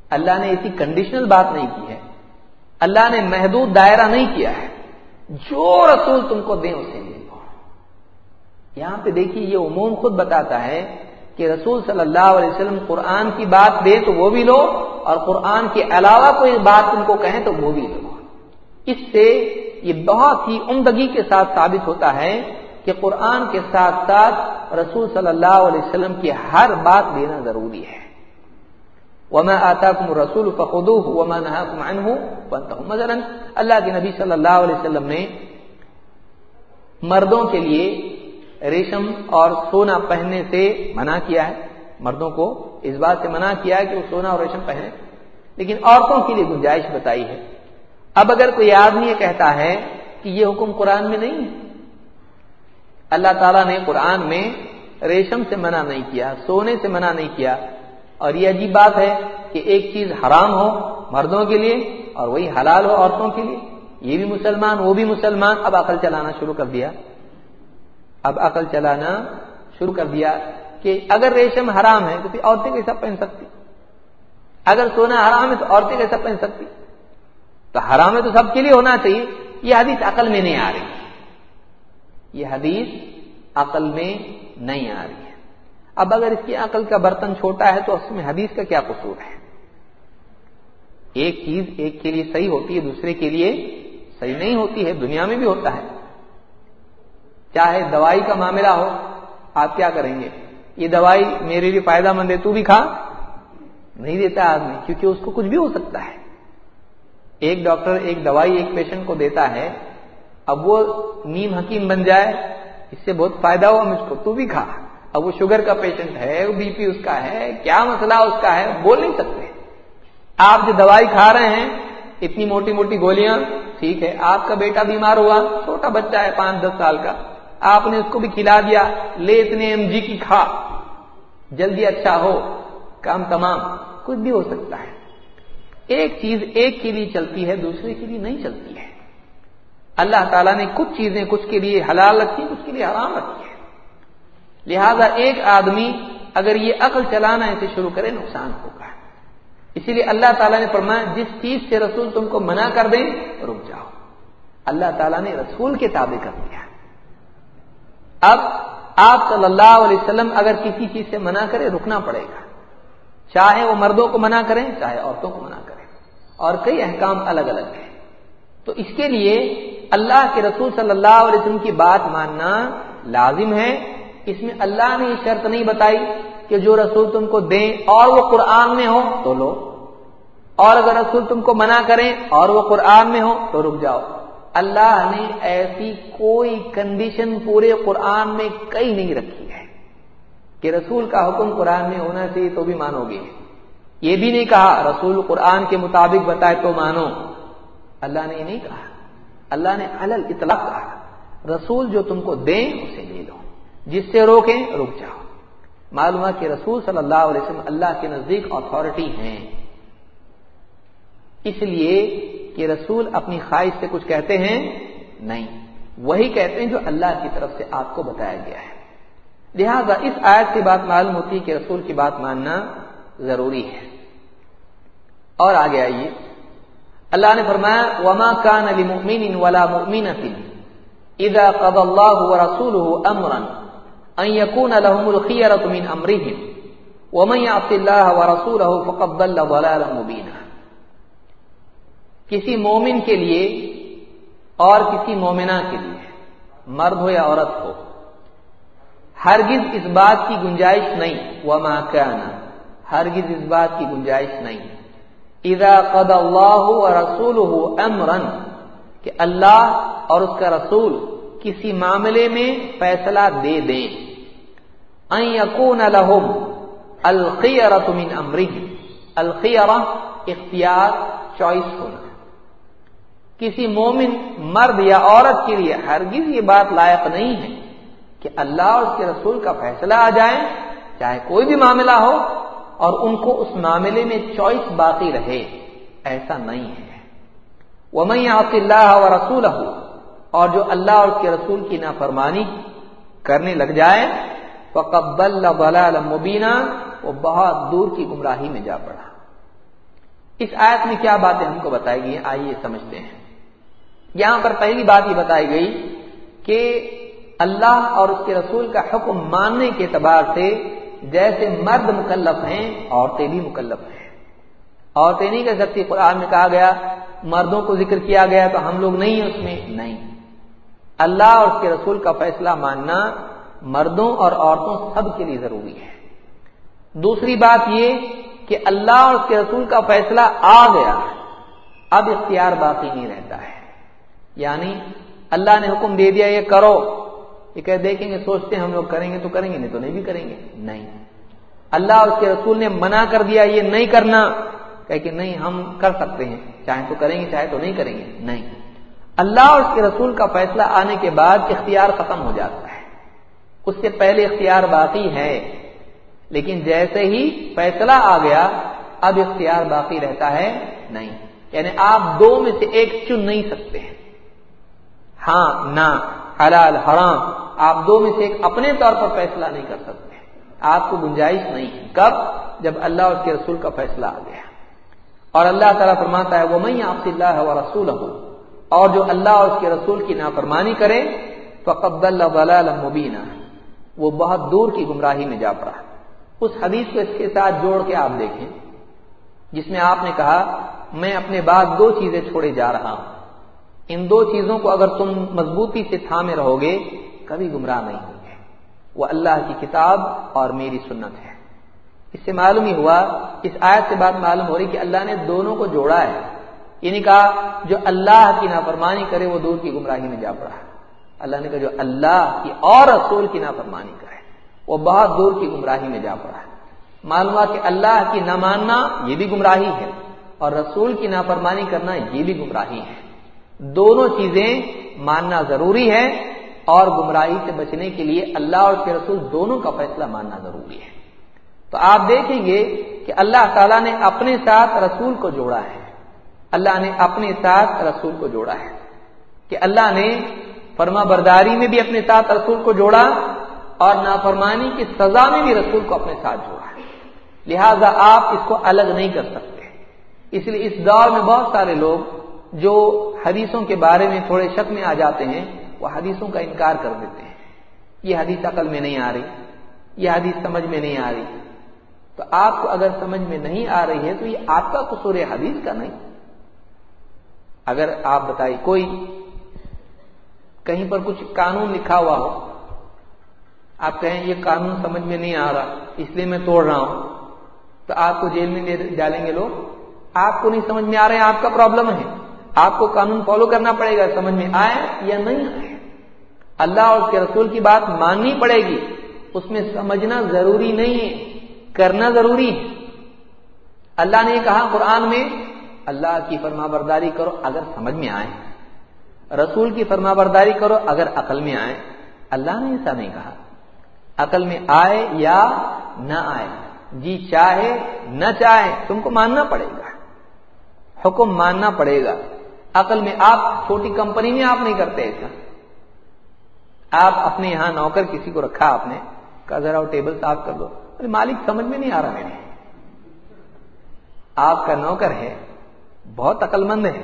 اللہ نے ایسی کنڈیشنل بات نہیں کی ہے۔ اللہ نے محدود دائرہ نہیں کیا ہے۔ جو رسول تم کو دیں اسے لے لو۔ یہاں پہ دیکھیے یہ عموم خود بتاتا ہے کہ رسول صلی اللہ علیہ وسلم قرآن کی بات دے تو وہ بھی لو اور قرآن کے علاوہ کوئی بات تم کو کہیں تو وہ بھی لو۔ اس سے یہ بہت ہی عمدگی کے ساتھ ثابت ہوتا ہے کہ قرآن کے ساتھ ساتھ رسول صلی اللہ علیہ وسلم کی ہر بات دینا ضروری ہے۔ وما آتا کم رسول فخود وما نہ مثلا اللہ کے نبی صلی اللہ علیہ وسلم نے مردوں کے لیے ریشم اور سونا پہننے سے منع کیا ہے۔ مردوں کو اس بات سے منع کیا ہے کہ وہ سونا اور ریشم پہنے۔ لیکن عورتوں کے لیے گنجائش بتائی ہے۔ اب اگر کوئی آدمی یہ کہتا ہے کہ یہ حکم قرآن میں نہیں ہے، اللہ تعالیٰ نے قرآن میں ریشم سے منع نہیں کیا، سونے سے منع نہیں کیا۔ اور یہ عجیب بات ہے کہ ایک چیز حرام ہو مردوں کے لیے اور وہی حلال ہو عورتوں کے لیے۔ یہ بھی مسلمان، وہ بھی مسلمان۔ اب عقل چلانا شروع کر دیا۔ اب عقل چلانا شروع کر دیا کہ اگر ریشم حرام ہے تو پھر عورتیں کیسا پہن سکتی؟ اگر سونا حرام ہے تو عورتیں کیسا پہن سکتی؟ تو حرام ہے تو سب کے لیے ہونا چاہیے۔ یہ حدیث عقل میں نہیں آ رہی۔ یہ حدیث عقل میں نہیں آ رہی ہے۔ اب اگر اس کی عقل کا برتن چھوٹا ہے تو اس میں حدیث کا کیا قصور ہے؟ ایک چیز ایک کے لیے صحیح ہوتی ہے، دوسرے کے لیے صحیح نہیں ہوتی ہے، دنیا میں بھی ہوتا ہے۔ چاہے دوائی کا معاملہ ہو، آپ کیا کریں گے؟ یہ دوائی میرے لیے فائدہ مند ہے، تو بھی کھا۔ نہیں دیتا آدمی، کیونکہ اس کو کچھ بھی ہو سکتا ہے۔ ایک ڈاکٹر ایک دوائی ایک پیشنٹ کو دیتا ہے، اب وہ نیم حکیم بن جائے، اس سے بہت فائدہ ہوا مجھ کو، تو بھی کھا۔ اب وہ شوگر کا پیشنٹ ہے، وہ بی پی اس کا ہے، کیا مسئلہ اس کا ہے، بول نہیں سکتے۔ آپ جو دوائی کھا رہے ہیں، اتنی موٹی موٹی گولیاں، ٹھیک ہے، آپ کا بیٹا بیمار ہوا، چھوٹا بچہ ہے، پانچ دس سال کا، آپ نے اس کو بھی کھلا دیا، لے اتنے ایم جی کی کھا۔ جلدی اچھا ہو، کام تمام، کچھ بھی ہو سکتا ہے۔ ایک چیز ایک کے لیے چلتی ہے، دوسرے کے لیے نہیں چلتی ہے۔ اللہ تعالیٰ نے کچھ چیزیں کچھ کے لیے حلال رکھی، کچھ کے لیے حرام رکھی ہے لہذا ایک آدمی اگر یہ عقل چلانا اسے شروع کرے، نقصان ہوگا۔ اسی لیے اللہ تعالیٰ نے فرمایا، جس چیز سے رسول تم کو منع کر دیں، رک جاؤ۔ اللہ تعالیٰ نے رسول کے تابع کر دیا۔ اب آپ صلی اللہ علیہ وسلم اگر کسی چیز سے منع کرے، رکنا پڑے گا۔ چاہے وہ مردوں کو منع کریں، چاہے عورتوں کو منع کریں۔ اور کئی احکام الگ الگ ہیں۔ تو اس کے لیے اللہ کے رسول صلی اللہ علیہ وسلم کی بات ماننا لازم ہے۔ اس میں اللہ نے یہ شرط نہیں بتائی کہ جو رسول تم کو دیں اور وہ قرآن میں ہو تو لو۔ اور اگر رسول تم کو منع کریں اور وہ قرآن میں ہو تو رک جاؤ۔ اللہ نے ایسی کوئی کنڈیشن پورے قرآن میں کئی نہیں رکھی ہے کہ رسول کا حکم قرآن میں ہونا چاہیے تو بھی مانو گے۔ یہ بھی نہیں کہا، رسول قرآن کے مطابق بتائے تو مانو۔ اللہ نے یہ نہیں کہا۔ اللہ نے الل اطلاق کہا۔ رسول جو تم کو دیں، اسے لے لو۔ جس سے روکیں، رک جاؤ۔ معلوم کہ رسول صلی اللہ علیہ وسلم اللہ کے نزدیک اتھارٹی ہیں۔ اس لیے کہ رسول اپنی خواہش سے کچھ کہتے ہیں، نہیں۔ وہی کہتے ہیں جو اللہ کی طرف سے آپ کو بتایا گیا ہے۔ لہذا اس آیت کی بات معلوم ہوتی ہے کہ رسول کی بات ماننا ضروری ہے۔ اور آگے آئیے۔ اللہ نے فرمایا، وما كان لمؤمن ولا مؤمنة اذا قضى الله ورسوله امرا ان يكون لهم الخيرة من امرهم ومن يعص الله ورسوله فقد ضل ضلالا مبينا۔ کسی مومن کے لیے اور کسی مومنہ کے لیے، مرد ہو یا عورت ہو، ہرگز اس بات کی گنجائش نہیں۔ وما كان، ہرگز اس بات کی گنجائش نہیں۔ اذا قد اللہ رسول امرن کہ اللہ اور اس کا رسول کسی معاملے میں فیصلہ دے دیں۔ ان یکون لهم الخیرۃ من امرهم الخیرہ اختیار، چوائس ہونا۔ کسی مومن مرد یا عورت کے لیے ہرگز یہ بات لائق نہیں ہے کہ اللہ اور اس کے رسول کا فیصلہ آ جائے، چاہے کوئی بھی معاملہ ہو اور ان کو اس معاملے میں چوائس باقی رہے، ایسا نہیں ہے۔ وہ میں آپ اللہ و رسول اور جو اللہ اور اس کے رسول کی نافرمانی کرنے لگ جائے فقبل بلال مبینہ وہ بہت دور کی گمراہی میں جا پڑا۔ اس آیت میں کیا باتیں ہم کو بتائی گئی آئیے سمجھتے ہیں۔ یہاں پر پہلی بات یہ بتائی گئی کہ اللہ اور اس کے رسول کا حکم ماننے کے اعتبار سے جیسے مرد مکلف ہیں، عورتیں بھی مکلف ہیں۔ عورتیں نہیں کہہ سکتی، قرآن میں کہا گیا، مردوں کو ذکر کیا گیا تو ہم لوگ نہیں ہیں اس میں۔ نہیں۔ اللہ اور اس کے رسول کا فیصلہ ماننا مردوں اور عورتوں سب کے لیے ضروری ہے۔ دوسری بات یہ کہ اللہ اور اس کے رسول کا فیصلہ آ گیا، اب اختیار باقی نہیں رہتا ہے۔ یعنی اللہ نے حکم دے دیا، یہ کرو۔ یہ کہ دیکھیں گے سوچتے ہیں ہم لوگ کریں گے تو کریں گے، نہیں تو نہیں بھی کریں گے۔ نہیں۔ اللہ اور اس کے رسول نے منع کر دیا یہ نہیں کرنا۔ کہ کہ نہیں، ہم کر سکتے ہیں۔ چاہے تو کریں گے چاہے تو نہیں کریں گے۔ نہیں۔ اللہ اور اس کے رسول کا فیصلہ آنے کے بعد اختیار ختم ہو جاتا ہے۔ اس سے پہلے اختیار باقی ہے۔ لیکن جیسے ہی فیصلہ آ گیا، اب اختیار باقی رہتا ہے۔ نہیں۔ یعنی آپ دو میں سے ایک چن نہیں سکتے ہیں۔ ہاں نہ، حلال، حرام۔ آپ دو میں سے ایک اپنے طور پر فیصلہ نہیں کر سکتے۔ آپ کو گنجائش نہیں کب؟ جب اللہ اور اس کے رسول کا فیصلہ آ گیا۔ اور اللہ تعالیٰ فرماتا ہے وہ میں آپ اللہ و رسول ہوں اور جو اللہ اور اس کے رسول کی نافرمانی کرے تو اللہ مبینہ وہ بہت دور کی گمراہی میں جا پڑا۔ اس حدیث کو اس کے ساتھ جوڑ کے آپ دیکھیں۔ جس میں آپ نے کہا، میں اپنے بعد دو چیزیں چھوڑے جا رہا ہوں۔ ان دو چیزوں کو اگر تم مضبوطی سے تھامے رہو گے کبھی گمراہ نہیں ہوں گے وہ اللہ کی کتاب اور میری سنت ہے۔ اس سے معلوم ہی ہوا، اس آیت سے بات معلوم ہو رہی کہ اللہ نے دونوں کو جوڑا ہے۔ یعنی کہا، جو اللہ کی نافرمانی کرے، وہ دور کی گمراہی میں جا پڑا اللہ نے کہا، جو اللہ کی اور رسول کی نافرمانی کرے، وہ بہت دور کی گمراہی میں جا پڑا ہے۔ معلوم کہ اللہ کی نہ ماننا یہ بھی گمراہی ہے اور رسول کی نافرمانی کرنا یہ بھی گمراہی ہے۔ دونوں چیزیں ماننا ضروری ہے۔ اور گمراہی سے بچنے کے لیے اللہ اور کے رسول دونوں کا فیصلہ ماننا ضروری ہے۔ تو آپ دیکھیں گے کہ اللہ تعالیٰ نے اپنے ساتھ رسول کو جوڑا ہے۔ اللہ نے اپنے ساتھ رسول کو جوڑا ہے۔ کہ اللہ نے فرما برداری میں بھی اپنے ساتھ رسول کو جوڑا اور نافرمانی کی سزا میں بھی رسول کو اپنے ساتھ جوڑا ہے۔ لہذا آپ اس کو الگ نہیں کر سکتے۔ اس لیے اس دور میں بہت سارے لوگ جو حدیثوں کے بارے میں تھوڑے شک میں آ جاتے ہیں وہ حدیثوں کا انکار کر دیتے ہیں۔ یہ حدیث عقل میں نہیں آ رہی، یہ حدیث سمجھ میں نہیں آ رہی۔ تو آپ کو اگر سمجھ میں نہیں آ رہی ہے تو یہ آپ کا قصور حدیث کا نہیں۔ اگر آپ بتائیے کوئی کہیں پر کچھ قانون لکھا ہوا ہو، آپ کہیں یہ قانون سمجھ میں نہیں آ رہا، اس لیے میں توڑ رہا ہوں، تو آپ کو جیل میں ڈالیں گے لوگ۔ آپ کو نہیں سمجھ میں آ رہے ہیں، آپ کا پرابلم ہے۔ آپ کو قانون فالو کرنا پڑے گا، سمجھ میں آئے یا نہیں آئے۔ اللہ اور اس کے رسول کی بات ماننی پڑے گی۔ اس میں سمجھنا ضروری نہیں ہے، کرنا ضروری ہے۔ اللہ نے کہا قرآن میں، اللہ کی فرما برداری کرو اگر سمجھ میں آئے۔ رسول کی فرما برداری کرو اگر عقل میں آئے۔ اللہ نے ایسا نہیں کہا۔ عقل میں آئے یا نہ آئے۔ جی چاہے، نہ چاہے، تم کو ماننا پڑے گا۔ حکم ماننا پڑے گا۔ عقل میں آپ، چھوٹی کمپنی میں آپ نہیں کرتے ایسا۔ آپ اپنے یہاں نوکر کسی کو رکھا آپ نے، کہا ذرا وہ ٹیبل صاف کر دو۔ ارے مالک، سمجھ میں نہیں آ رہا میرے۔ آپ کا نوکر ہے، بہت عقل مند ہے۔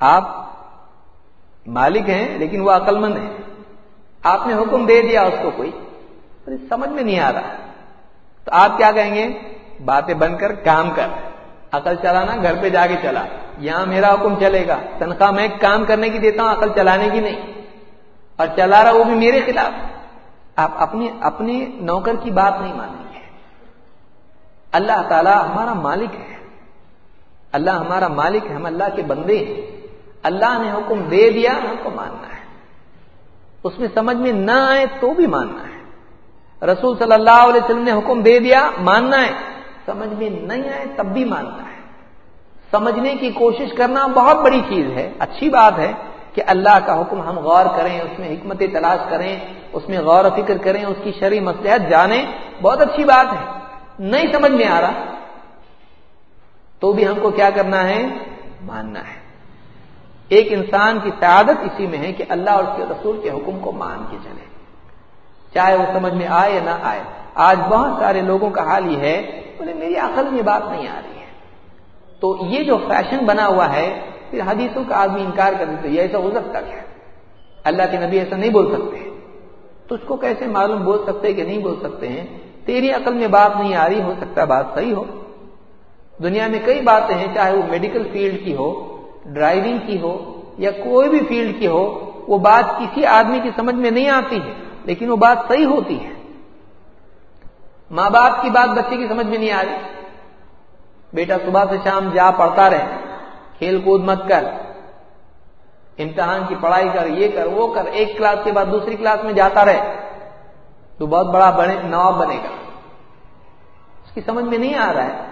آپ مالک ہیں، لیکن وہ عقل مند ہے۔ آپ نے حکم دے دیا اس کو کوئی۔ سمجھ میں نہیں آ رہا۔ تو آپ کیا کہیں گے؟ باتیں بن کر، کام کر۔ عقل چلانا، گھر پہ جا کے چلا۔ یہاں میرا حکم چلے گا۔ تنخواہ میں کام کرنے کی دیتا ہوں، عقل چلانے کی نہیں۔ اور چلا رہا وہ بھی میرے خلاف۔ آپ اپنی اپنی نوکر کی بات نہیں مانیں گے۔ اللہ تعالی ہمارا مالک ہے۔ اللہ ہمارا مالک ہے، ہم اللہ کے بندے ہیں۔ اللہ نے حکم دے دیا، ہم کو ماننا ہے۔ اس میں سمجھ میں نہ آئے تو بھی ماننا ہے۔ رسول صلی اللہ علیہ وسلم نے حکم دے دیا، ماننا ہے۔ سمجھ میں نہیں آئے تب بھی ماننا ہے۔ سمجھنے کی کوشش کرنا بہت بڑی چیز ہے، اچھی بات ہے۔ کہ اللہ کا حکم ہم غور کریں، اس میں حکمت تلاش کریں، اس میں غور و فکر کریں، اس کی شرح مسلحت جانیں، بہت اچھی بات ہے۔ نہیں سمجھ میں آ رہا۔ تو بھی ہم کو کیا کرنا ہے؟ ماننا ہے۔ ایک انسان کی سعادت اسی میں ہے کہ اللہ اور اس کے رسول کے حکم کو مان کے چلے۔ چاہے وہ سمجھ میں آئے یا نہ آئے۔ آج بہت سارے لوگوں کا حال یہ ہے بولے میری عقل میں بات نہیں آ رہی ہے۔ تو یہ جو فیشن بنا ہوا ہے پھر حدیثوں کا آدمی انکار کر دیتے یہ ایسا ہو سکتا کیا اللہ کے نبی ایسا نہیں بول سکتے۔ تو اس کو کیسے معلوم بول سکتے کہ نہیں بول سکتے ہیں؟ تیری عقل میں بات نہیں آ رہی، ہو سکتا بات صحیح ہو۔ دنیا میں کئی باتیں ہیں، چاہے وہ میڈیکل فیلڈ کی ہو، ڈرائیونگ کی ہو، یا کوئی بھی فیلڈ کی ہو، وہ بات کسی آدمی کی سمجھ میں نہیں آتی ہے، لیکن وہ بات صحیح ہوتی ہے۔ ماں باپ کی بات بچے کی سمجھ میں نہیں آ رہی۔ بیٹا صبح سے شام جا پڑھتا رہے۔ کھیل کود مت کر۔ امتحان کی پڑھائی کر، یہ کر، وہ کر۔ ایک کلاس کے بعد دوسری کلاس میں جاتا رہے۔ تو بہت بڑا بنے، نواب بنے گا۔ اس کی سمجھ میں نہیں آ رہا ہے۔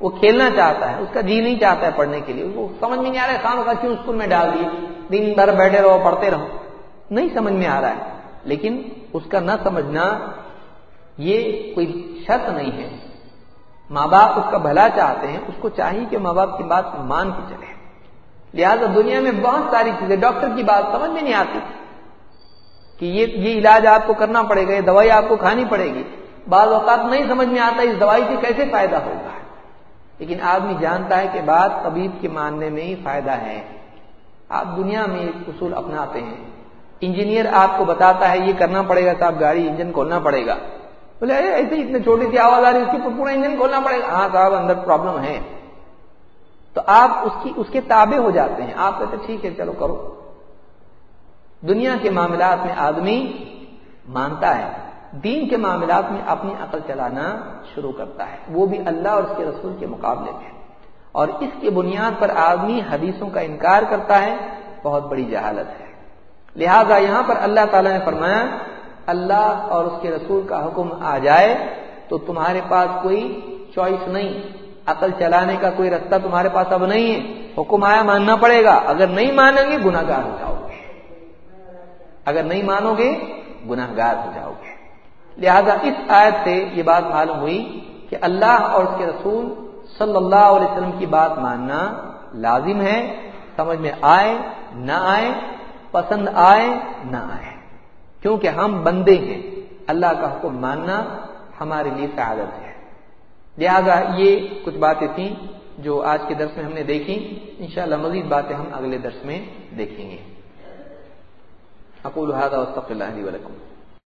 وہ کھیلنا چاہتا ہے، اس کا جی نہیں چاہتا ہے پڑھنے کے لیے۔ وہ سمجھ میں نہیں آ رہا ہے خام کا کیوں اسکول میں ڈال دیے؟ دن بھر بیٹھے رہو، پڑھتے رہو۔ نہیں سمجھ میں آ رہا ہے۔ لیکن اس کا نہ سمجھنا، یہ کوئی شرط نہیں ہے۔ ماں باپ اس کا بھلا چاہتے ہیں، اس کو چاہیے کہ ماں باپ کی بات مان کے چلے۔ لہذا دنیا میں بہت ساری چیزیں، ڈاکٹر کی بات سمجھ میں نہیں آتی کہ یہ یہ علاج آپ کو کرنا پڑے گا، یہ دوائی آپ کو کھانی پڑے گی۔ بعض اوقات نہیں سمجھ میں آتا اس دوائی سے کیسے فائدہ ہوگا۔ لیکن آدمی جانتا ہے کہ بات طبیب کے ماننے میں ہی فائدہ ہے۔ آپ دنیا میں اصول اپناتے ہیں۔ انجینئر آپ کو بتاتا ہے یہ کرنا پڑے گا صاحب گاڑی انجن کھولنا پڑے گا۔ بولے ایسے اتنے چھوٹی سی آواز آ رہی اس کی پورا انجن کھولنا پڑے گا۔ ہاں صاحب، اندر پرابلم ہے۔ تو آپ اس کی، اس کے تابع ہو جاتے ہیں۔ آپ کہتے ٹھیک ہے، چلو کرو۔ دنیا کے معاملات میں آدمی مانتا ہے۔ دین کے معاملات میں اپنی عقل چلانا شروع کرتا ہے۔ وہ بھی اللہ اور اس کے رسول کے مقابلے میں۔ اور اس کی بنیاد پر آدمی حدیثوں کا انکار کرتا ہے۔ بہت بڑی جہالت ہے۔ لہذا یہاں پر اللہ تعالی نے فرمایا، اللہ اور اس کے رسول کا حکم آ جائے تو تمہارے پاس کوئی چوائس نہیں۔ عقل چلانے کا کوئی رستہ تمہارے پاس اب نہیں ہے، حکم آیا ماننا پڑے گا۔ اگر نہیں مانیں گے گناہ گار ہو جاؤ گے۔ اگر نہیں مانو گے گناہ گار ہو جاؤ گے۔ لہذا اس آیت سے یہ بات معلوم ہوئی کہ اللہ اور اس کے رسول صلی اللہ علیہ وسلم کی بات ماننا لازم ہے۔ سمجھ میں آئے، نہ آئے، پسند آئے، نہ آئے۔ کیونکہ ہم بندے ہیں، اللہ کا حکم ماننا ہمارے لیے سعادت ہے۔ لہذا یہ کچھ باتیں تھیں جو آج کے درس میں ہم نے دیکھی انشاءاللہ مزید باتیں ہم اگلے درس میں دیکھیں گے۔ اقول هذا واستغفر الله لي ولكم.